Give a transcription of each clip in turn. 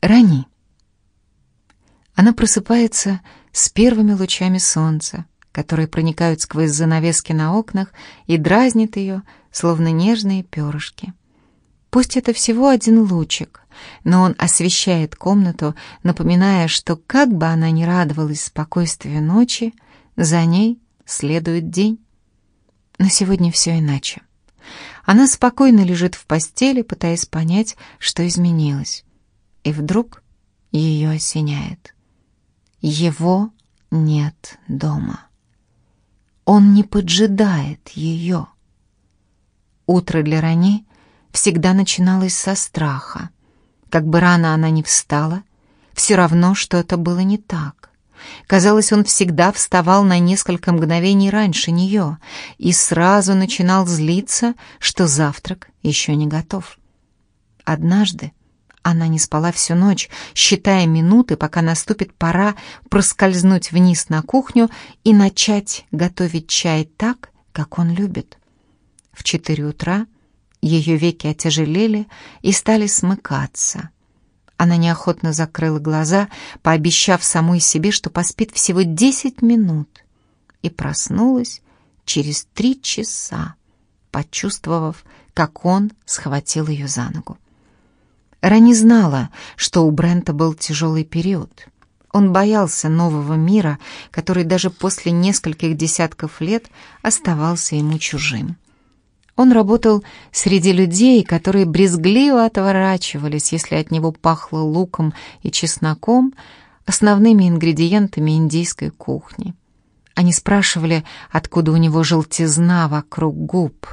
Рани. Она просыпается с первыми лучами солнца, которые проникают сквозь занавески на окнах и дразнят ее, словно нежные перышки. Пусть это всего один лучик, но он освещает комнату, напоминая, что как бы она ни радовалась спокойствию ночи, за ней следует день. Но сегодня все иначе. Она спокойно лежит в постели, пытаясь понять, что изменилось. И вдруг ее осеняет. Его нет дома. Он не поджидает ее. Утро для Рани всегда начиналось со страха. Как бы рано она ни встала, все равно что это было не так. Казалось, он всегда вставал на несколько мгновений раньше нее и сразу начинал злиться, что завтрак еще не готов. Однажды она не спала всю ночь, считая минуты, пока наступит пора проскользнуть вниз на кухню и начать готовить чай так, как он любит. В четыре утра ее веки отяжелели и стали смыкаться. Она неохотно закрыла глаза, пообещав самой себе, что поспит всего десять минут, и проснулась через три часа, почувствовав, как он схватил ее за ногу. Рани знала, что у Брента был тяжелый период. Он боялся нового мира, который даже после нескольких десятков лет оставался ему чужим. Он работал среди людей, которые брезгливо отворачивались, если от него пахло луком и чесноком, основными ингредиентами индийской кухни. Они спрашивали, откуда у него желтизна вокруг губ.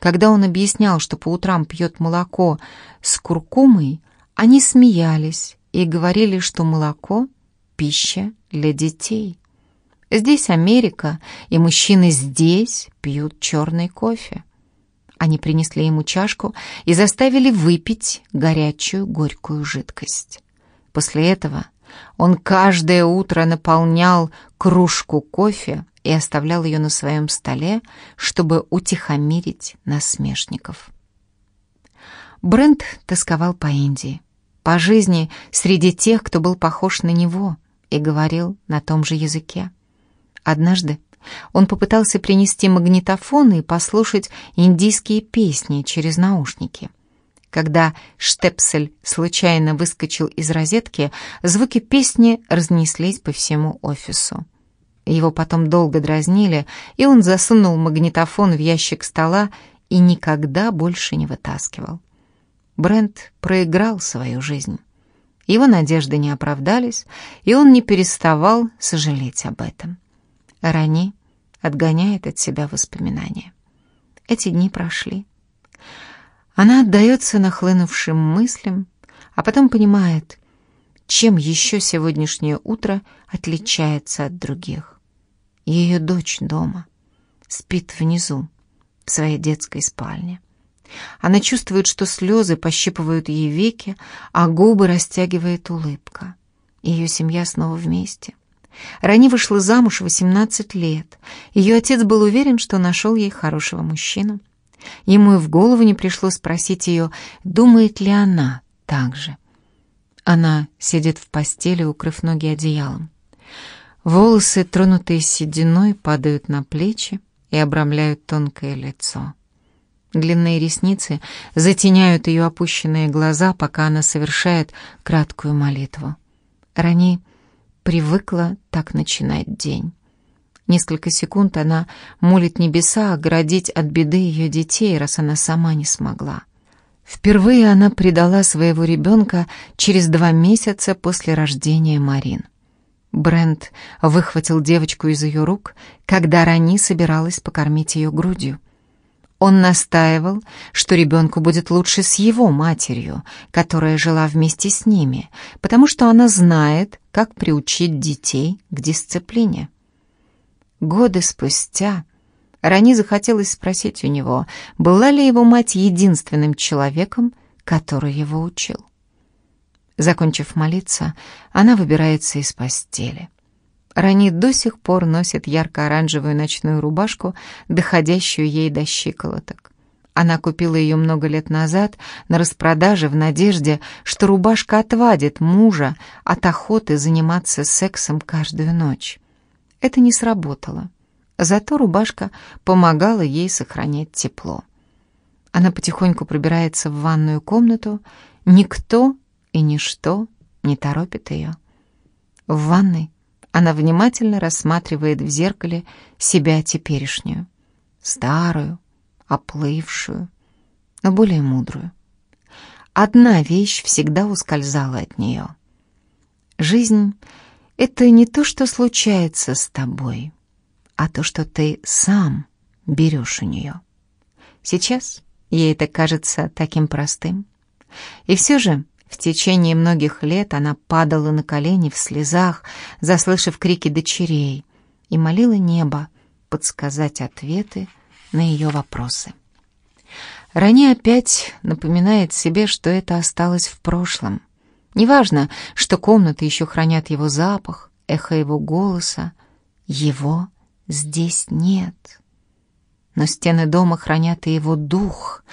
Когда он объяснял, что по утрам пьет молоко с куркумой, они смеялись и говорили, что молоко — пища для детей. Здесь Америка, и мужчины здесь пьют черный кофе. Они принесли ему чашку и заставили выпить горячую горькую жидкость. После этого он каждое утро наполнял кружку кофе и оставлял ее на своем столе, чтобы утихомирить насмешников. Брент тосковал по Индии, по жизни среди тех, кто был похож на него и говорил на том же языке. Однажды он попытался принести магнитофон и послушать индийские песни через наушники. Когда штепсель случайно выскочил из розетки, звуки песни разнеслись по всему офису. Его потом долго дразнили, и он засунул магнитофон в ящик стола и никогда больше не вытаскивал. Брент проиграл свою жизнь. Его надежды не оправдались, и он не переставал сожалеть об этом. Рани отгоняет от себя воспоминания. Эти дни прошли. Она отдается нахлынувшим мыслям, а потом понимает, чем еще сегодняшнее утро отличается от других. Ее дочь дома, спит внизу, в своей детской спальне. Она чувствует, что слезы пощипывают ей веки, а губы растягивает улыбка. Ее семья снова вместе. Рани вышла замуж в 18 лет. Ее отец был уверен, что нашел ей хорошего мужчину. Ему и в голову не пришло спросить ее, думает ли она так же. Она сидит в постели, укрыв ноги одеялом. Волосы, тронутые сединой, падают на плечи и обрамляют тонкое лицо. Длинные ресницы затеняют ее опущенные глаза, пока она совершает краткую молитву. Рани привыкла так начинать день. Несколько секунд она молит небеса оградить от беды ее детей, раз она сама не смогла. Впервые она предала своего ребенка через два месяца после рождения Марин. Брент выхватил девочку из ее рук, когда Рани собиралась покормить ее грудью. Он настаивал, что ребенку будет лучше с его матерью, которая жила вместе с ними, потому что она знает, как приучить детей к дисциплине. Годы спустя Рани захотелось спросить у него, была ли его мать единственным человеком, который его учил. Закончив молиться, она выбирается из постели. Рани до сих пор носит ярко-оранжевую ночную рубашку, доходящую ей до щиколоток. Она купила ее много лет назад на распродаже в надежде, что рубашка отвадит мужа от охоты заниматься сексом каждую ночь. Это не сработало. Зато рубашка помогала ей сохранять тепло. Она потихоньку пробирается в ванную комнату. Никто и ничто не торопит ее. В ванной она внимательно рассматривает в зеркале себя теперешнюю. Старую, оплывшую, но более мудрую. Одна вещь всегда ускользала от нее. Жизнь — это не то, что случается с тобой, а то, что ты сам берешь у нее. Сейчас ей это кажется таким простым. И все же в течение многих лет она падала на колени в слезах, заслышав крики дочерей, и молила небо подсказать ответы на ее вопросы. Рани опять напоминает себе, что это осталось в прошлом. Неважно, что комнаты еще хранят его запах, эхо его голоса. Его здесь нет. Но стены дома хранят и его дух,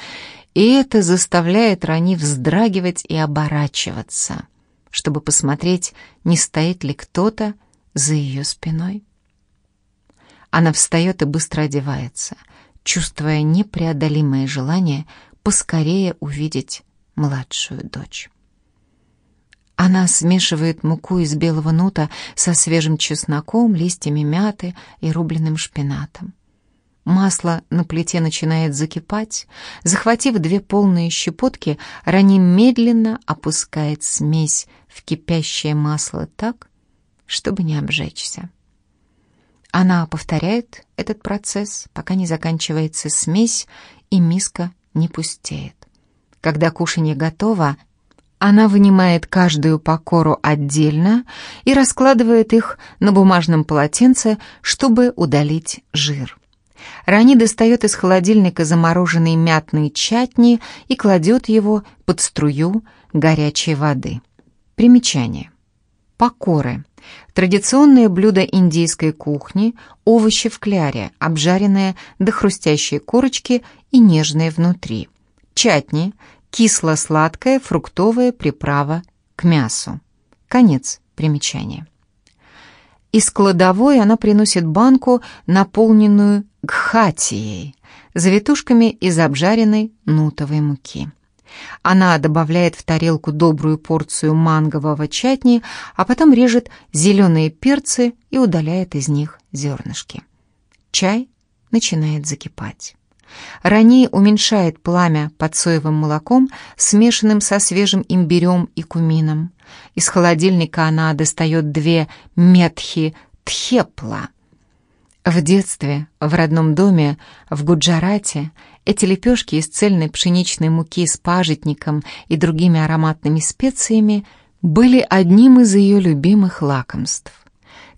и это заставляет Рани вздрагивать и оборачиваться, чтобы посмотреть, не стоит ли кто-то за ее спиной. Она встает и быстро одевается — чувствуя непреодолимое желание поскорее увидеть младшую дочь. Она смешивает муку из белого нута со свежим чесноком, листьями мяты и рубленым шпинатом. Масло на плите начинает закипать. Захватив две полные щепотки, Рани медленно опускает смесь в кипящее масло так, чтобы не обжечься. Она повторяет этот процесс, пока не заканчивается смесь и миска не пустеет. Когда кушанье готово, она вынимает каждую покору отдельно и раскладывает их на бумажном полотенце, чтобы удалить жир. Рани достает из холодильника замороженный мятный чатни и кладет его под струю горячей воды. Примечание. Покоры Традиционное блюдо индийской кухни – овощи в кляре, обжаренные до хрустящей корочки и нежные внутри. Чатни – кисло-сладкая фруктовая приправа к мясу. Конец примечания. Из кладовой она приносит банку, наполненную гхатией, завитушками из обжаренной нутовой муки. Она добавляет в тарелку добрую порцию мангового чатни, а потом режет зеленые перцы и удаляет из них зернышки. Чай начинает закипать. Рани уменьшает пламя под соевым молоком, смешанным со свежим имбирем и кумином. Из холодильника она достает две метхи тхепла. В детстве, в родном доме, в Гуджарате, эти лепешки из цельной пшеничной муки с пажитником и другими ароматными специями были одним из ее любимых лакомств.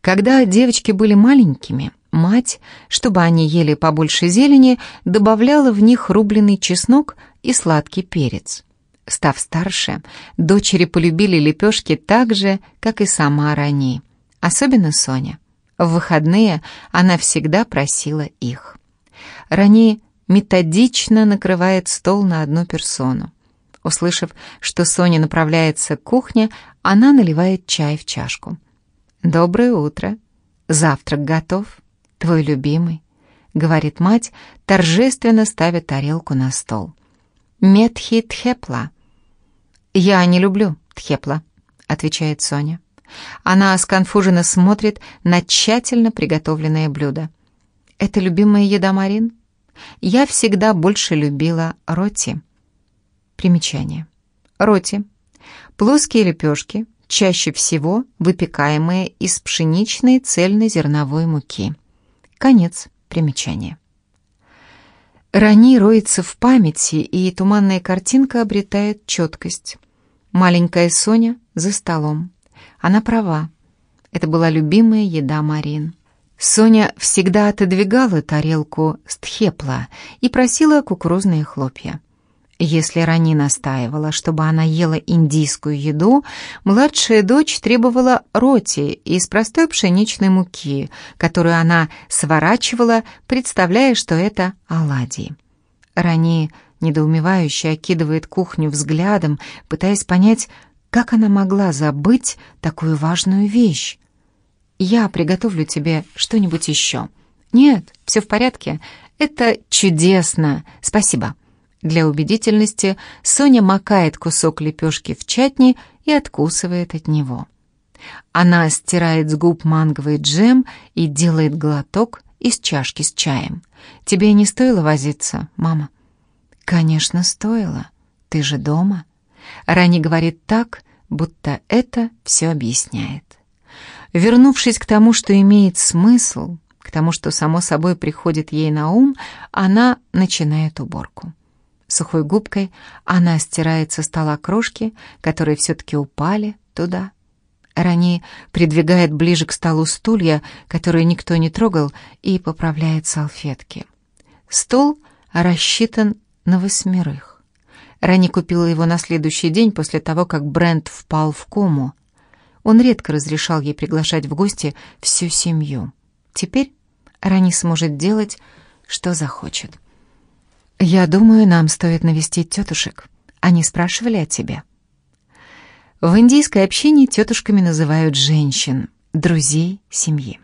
Когда девочки были маленькими, мать, чтобы они ели побольше зелени, добавляла в них рубленый чеснок и сладкий перец. Став старше, дочери полюбили лепешки так же, как и сама Рани, особенно Соня. В выходные она всегда просила их. Рани методично накрывает стол на одну персону. Услышав, что Соня направляется к кухне, она наливает чай в чашку. «Доброе утро. Завтрак готов. Твой любимый», — говорит мать, торжественно ставя тарелку на стол. «Метхи тхепла». «Я не люблю тхепла», — отвечает Соня. Она сконфуженно смотрит на тщательно приготовленное блюдо. «Это любимая еда Марин?» я всегда больше любила роти. Примечание. Роти. Плоские лепешки, чаще всего выпекаемые из пшеничной цельнозерновой муки. Конец примечания. Рани роется в памяти, и туманная картинка обретает четкость. Маленькая Соня за столом. Она права. Это была любимая еда Марин. Соня всегда отодвигала тарелку с тхепла и просила кукурузные хлопья. Если Рани настаивала, чтобы она ела индийскую еду, младшая дочь требовала роти из простой пшеничной муки, которую она сворачивала, представляя, что это оладьи. Рани, недоумевающе, окидывает кухню взглядом, пытаясь понять, как она могла забыть такую важную вещь. «Я приготовлю тебе что-нибудь еще». «Нет, все в порядке. Это чудесно. Спасибо». Для убедительности Соня макает кусок лепешки в чатни и откусывает от него. Она стирает с губ манговый джем и делает глоток из чашки с чаем. «Тебе не стоило возиться, мама?» «Конечно, стоило. Ты же дома». Рани говорит так, будто это все объясняет. Вернувшись к тому, что имеет смысл, к тому, что само собой приходит ей на ум, она начинает уборку. Сухой губкой она стирает со стола крошки, которые все-таки упали туда. Рани придвигает ближе к столу стулья, которые никто не трогал, и поправляет салфетки. Стол рассчитан на восьмерых. Рани купила его на следующий день после того, как Брент впал в кому. Он редко разрешал ей приглашать в гости всю семью. Теперь Рани сможет делать, что захочет. «Я думаю, нам стоит навестить тетушек. Они спрашивали о тебе». В индийской общине тетушками называют женщин, друзей семьи.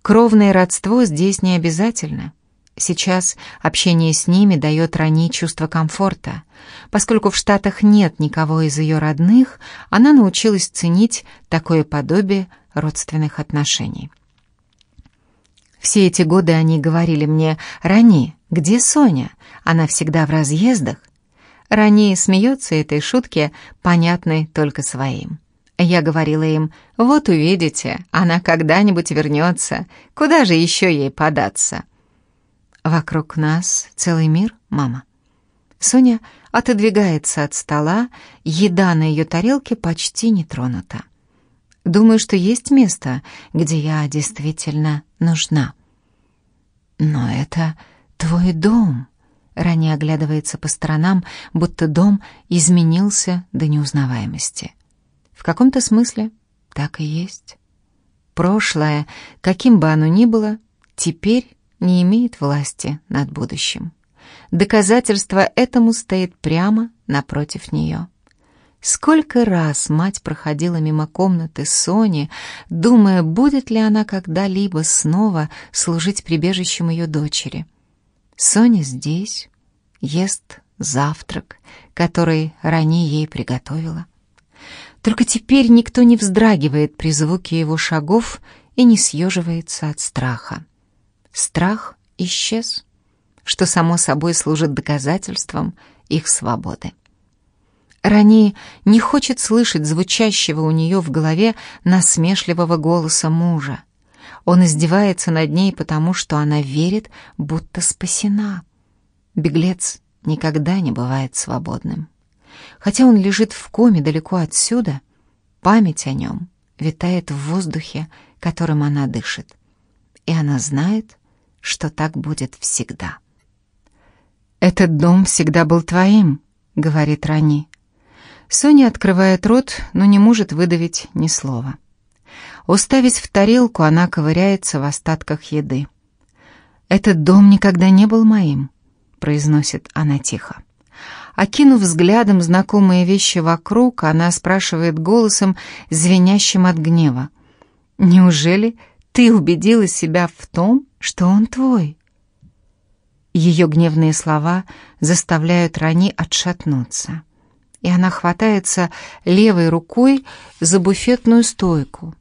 Кровное родство здесь не обязательно. Сейчас общение с ними дает Рани чувство комфорта. Поскольку в Штатах нет никого из ее родных, она научилась ценить такое подобие родственных отношений. Все эти годы они говорили мне «Рани, где Соня? Она всегда в разъездах». Рани смеется этой шутке, понятной только своим. Я говорила им, вот увидите, она когда-нибудь вернется, куда же еще ей податься? Вокруг нас целый мир, мама. Соня отодвигается от стола, еда на ее тарелке почти не тронута. Думаю, что есть место, где я действительно нужна. Но это твой дом. Рани оглядывается по сторонам, будто дом изменился до неузнаваемости. В каком-то смысле так и есть. Прошлое, каким бы оно ни было, теперь не имеет власти над будущим. Доказательство этому стоит прямо напротив нее. Сколько раз мать проходила мимо комнаты Сони, думая, будет ли она когда-либо снова служить прибежищем ее дочери. Соня здесь, ест завтрак, который ранее ей приготовила. Только теперь никто не вздрагивает при звуке его шагов и не съеживается от страха. Страх исчез, что само собой служит доказательством их свободы. Рани не хочет слышать звучащего у нее в голове насмешливого голоса мужа. Он издевается над ней, потому что она верит, будто спасена. Беглец никогда не бывает свободным. Хотя он лежит в коме далеко отсюда, память о нем витает в воздухе, которым она дышит. И она знает, что так будет всегда. «Этот дом всегда был твоим», — говорит Рани. Соня открывает рот, но не может выдавить ни слова. Уставясь в тарелку, она ковыряется в остатках еды. «Этот дом никогда не был моим», — произносит она тихо. Окинув взглядом знакомые вещи вокруг, она спрашивает голосом, звенящим от гнева. «Неужели ты убедила себя в том, что он твой?» Ее гневные слова заставляют Рани отшатнуться и она хватается левой рукой за буфетную стойку.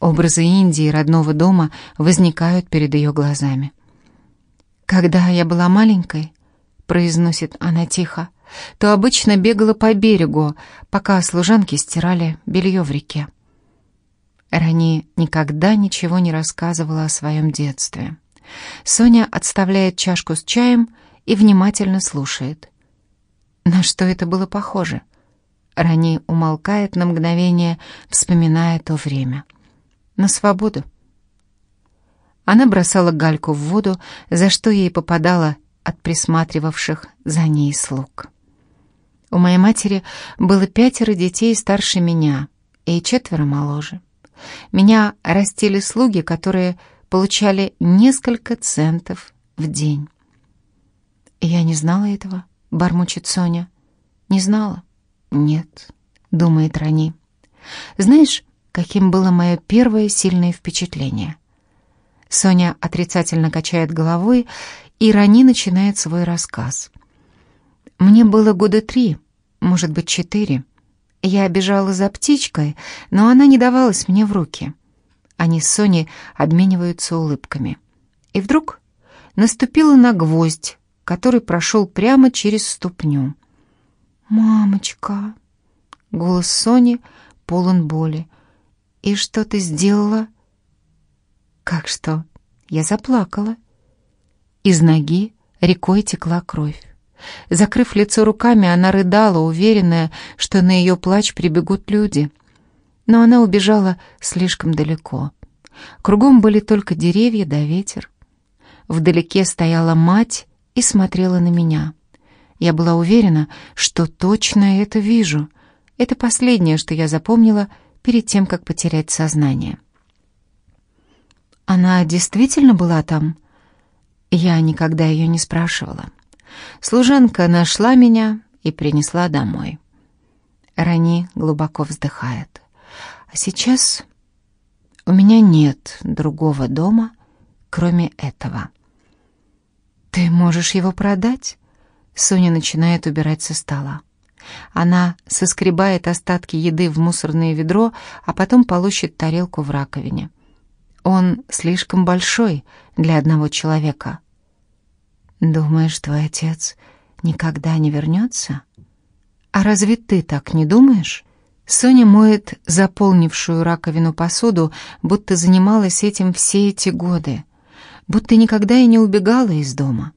Образы Индии родного дома возникают перед ее глазами. «Когда я была маленькой», — произносит она тихо, то обычно бегала по берегу, пока служанки стирали белье в реке. Рани никогда ничего не рассказывала о своем детстве. Соня отставляет чашку с чаем и внимательно слушает. На что это было похоже? Рани умолкает на мгновение, вспоминая то время. На свободу. Она бросала гальку в воду, за что ей попадало от присматривавших за ней слуг. У моей матери было пятеро детей старше меня и четверо моложе. Меня растили слуги, которые получали несколько центов в день. «Я не знала этого», — бормочет Соня. «Не знала?» «Нет», — думает Рани. «Знаешь, каким было мое первое сильное впечатление?» Соня отрицательно качает головой, и Рани начинает свой рассказ. «Мне было года три, может быть, четыре. Я бежала за птичкой, но она не давалась мне в руки. Они с Соней обмениваются улыбками. И вдруг наступила на гвоздь, который прошел прямо через ступню. «Мамочка!» Голос Сони полон боли. «И что ты сделала?» «Как что?» Я заплакала. Из ноги рекой текла кровь. Закрыв лицо руками, она рыдала, уверенная, что на ее плач прибегут люди. Но она убежала слишком далеко. Кругом были только деревья да ветер. Вдалеке стояла мать и смотрела на меня. Я была уверена, что точно это вижу. Это последнее, что я запомнила перед тем, как потерять сознание. Она действительно была там? Я никогда ее не спрашивала. Служанка нашла меня и принесла домой. Рани глубоко вздыхает. А сейчас у меня нет другого дома, кроме этого. Ты можешь его продать? Соня начинает убирать со стола. Она соскребает остатки еды в мусорное ведро, а потом полощет тарелку в раковине. Он слишком большой для одного человека. Думаешь, твой отец никогда не вернется? А разве ты так не думаешь? Соня моет заполнившую раковину посуду, будто занималась этим все эти годы, будто никогда и не убегала из дома.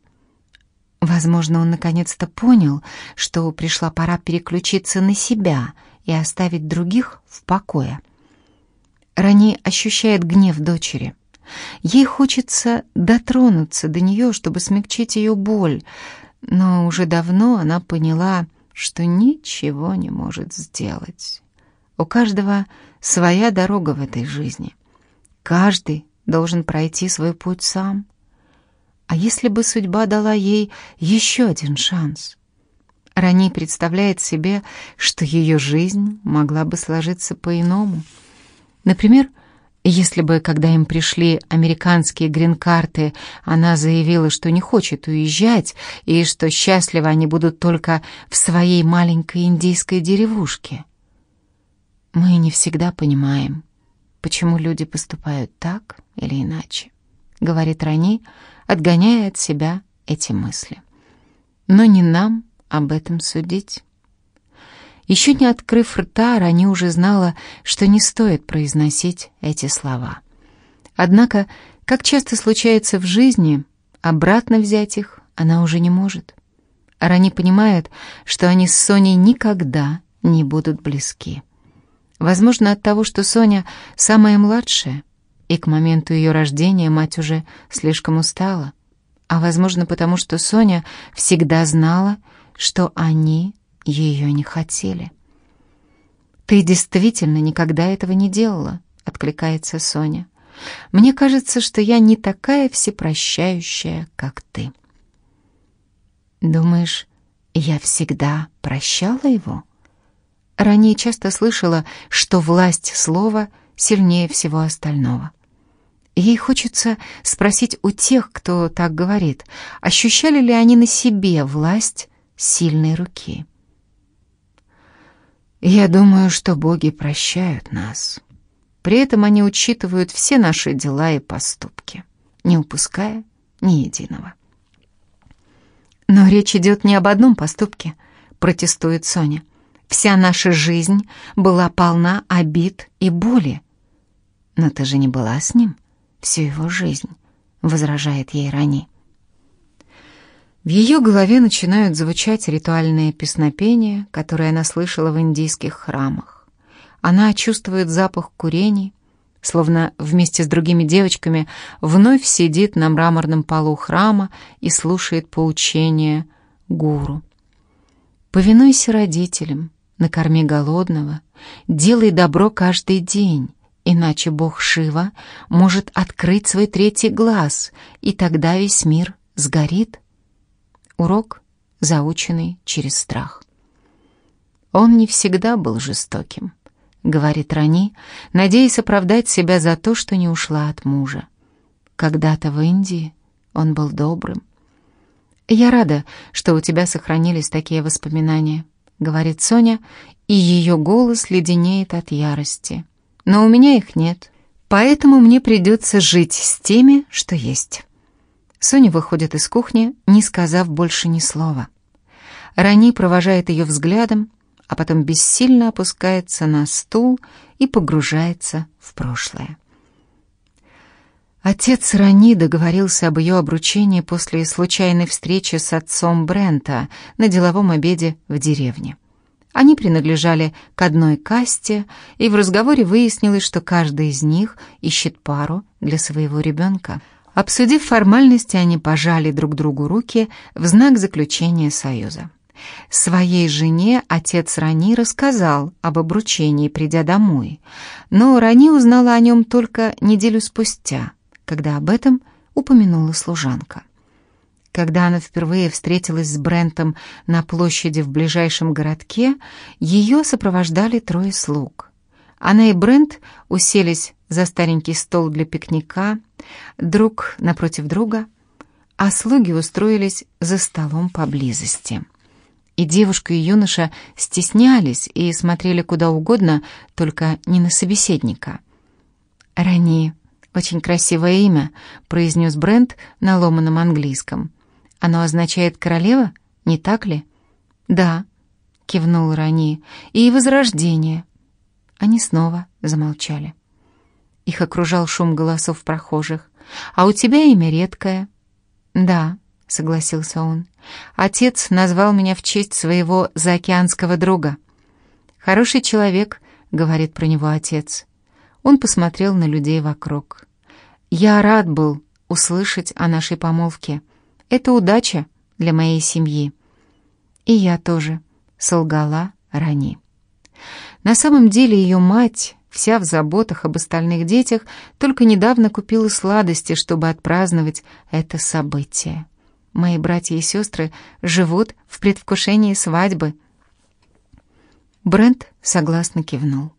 Возможно, он наконец-то понял, что пришла пора переключиться на себя и оставить других в покое. Рани ощущает гнев дочери. Ей хочется дотронуться до нее, чтобы смягчить ее боль, но уже давно она поняла, что ничего не может сделать. У каждого своя дорога в этой жизни. Каждый должен пройти свой путь сам. А если бы судьба дала ей еще один шанс? Рани представляет себе, что ее жизнь могла бы сложиться по-иному. Например, если бы, когда им пришли американские грин-карты, она заявила, что не хочет уезжать и что счастливы они будут только в своей маленькой индийской деревушке. Мы не всегда понимаем, почему люди поступают так или иначе, говорит Рани, отгоняя от себя эти мысли. Но не нам об этом судить. Еще не открыв рта, Рани уже знала, что не стоит произносить эти слова. Однако, как часто случается в жизни, обратно взять их она уже не может. Рани понимает, что они с Соней никогда не будут близки. Возможно, от того, что Соня самая младшая, и к моменту ее рождения мать уже слишком устала. А возможно, потому что Соня всегда знала, что они ее не хотели. «Ты действительно никогда этого не делала», — откликается Соня. «Мне кажется, что я не такая всепрощающая, как ты». «Думаешь, я всегда прощала его?» Ранее часто слышала, что власть слова сильнее всего остального. Ей хочется спросить у тех, кто так говорит, ощущали ли они на себе власть сильной руки. Я думаю, что боги прощают нас. При этом они учитывают все наши дела и поступки, не упуская ни единого. Но речь идет не об одном поступке, протестует Соня. Вся наша жизнь была полна обид и боли. Но ты же не была с ним всю его жизнь, возражает ей Рани. В ее голове начинают звучать ритуальные песнопения, которые она слышала в индийских храмах. Она чувствует запах курений, словно вместе с другими девочками вновь сидит на мраморном полу храма и слушает поучения гуру. «Повинуйся родителям, накорми голодного, делай добро каждый день, иначе бог Шива может открыть свой третий глаз, и тогда весь мир сгорит». Урок, заученный через страх. Он не всегда был жестоким, говорит Рани, надеясь оправдать себя за то, что не ушла от мужа. Когда-то в Индии он был добрым. «Я рада, что у тебя сохранились такие воспоминания», — говорит Соня, и ее голос леденеет от ярости. «Но у меня их нет, поэтому мне придется жить с теми, что есть». Соня выходит из кухни, не сказав больше ни слова. Рани провожает ее взглядом, а потом бессильно опускается на стул и погружается в прошлое. Отец Рани договорился об ее обручении после случайной встречи с отцом Брента на деловом обеде в деревне. Они принадлежали к одной касте, и в разговоре выяснилось, что каждый из них ищет пару для своего ребенка. Обсудив формальности, они пожали друг другу руки в знак заключения союза. Своей жене отец Рани рассказал об обручении, придя домой, но Рани узнала о нем только неделю спустя, когда об этом упомянула служанка. Когда она впервые встретилась с Брентом на площади в ближайшем городке, ее сопровождали трое слуг. Она и Брент уселись за старенький стол для пикника, друг напротив друга, а слуги устроились за столом поблизости. И девушка и юноша стеснялись и смотрели куда угодно, только не на собеседника. «Рани, очень красивое имя», — произнес Брент на ломаном английском. «Оно означает «королева», не так ли?» «Да», — кивнул Рани, — «и возрождение». Они снова замолчали. Их окружал шум голосов прохожих. «А у тебя имя редкое». «Да», — согласился он. «Отец назвал меня в честь своего заокеанского друга». «Хороший человек», — говорит про него отец. Он посмотрел на людей вокруг. «Я рад был услышать о нашей помолвке. Это удача для моей семьи». «И я тоже», — солгала Рани. На самом деле ее мать вся в заботах об остальных детях, только недавно купила сладости, чтобы отпраздновать это событие. Мои братья и сестры живут в предвкушении свадьбы. Брент согласно кивнул.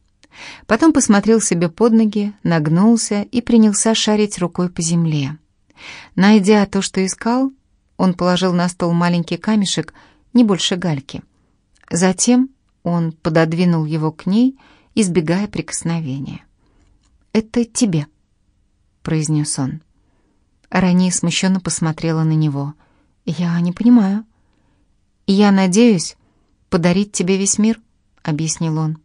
Потом посмотрел себе под ноги, нагнулся и принялся шарить рукой по земле. Найдя то, что искал, он положил на стол маленький камешек, не больше гальки. Затем он пододвинул его к ней избегая прикосновения. «Это тебе», — произнес он. Рани смущенно посмотрела на него. «Я не понимаю». «Я надеюсь подарить тебе весь мир», — объяснил он.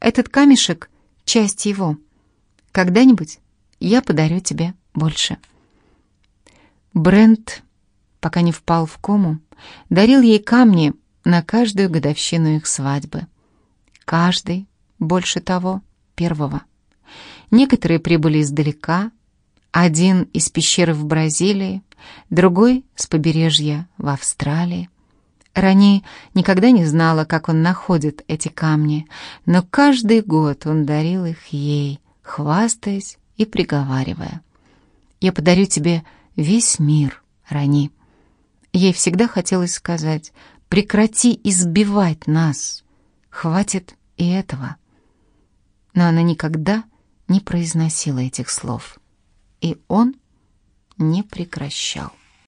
«Этот камешек — часть его. Когда-нибудь я подарю тебе больше». Брент, пока не впал в кому, дарил ей камни на каждую годовщину их свадьбы. Каждый больше того, первого. Некоторые прибыли издалека, один из пещеры в Бразилии, другой с побережья в Австралии. Рани никогда не знала, как он находит эти камни, но каждый год он дарил их ей, хвастаясь и приговаривая. «Я подарю тебе весь мир, Рани». Ей всегда хотелось сказать «прекрати избивать нас, хватит и этого» но она никогда не произносила этих слов. И он не прекращал.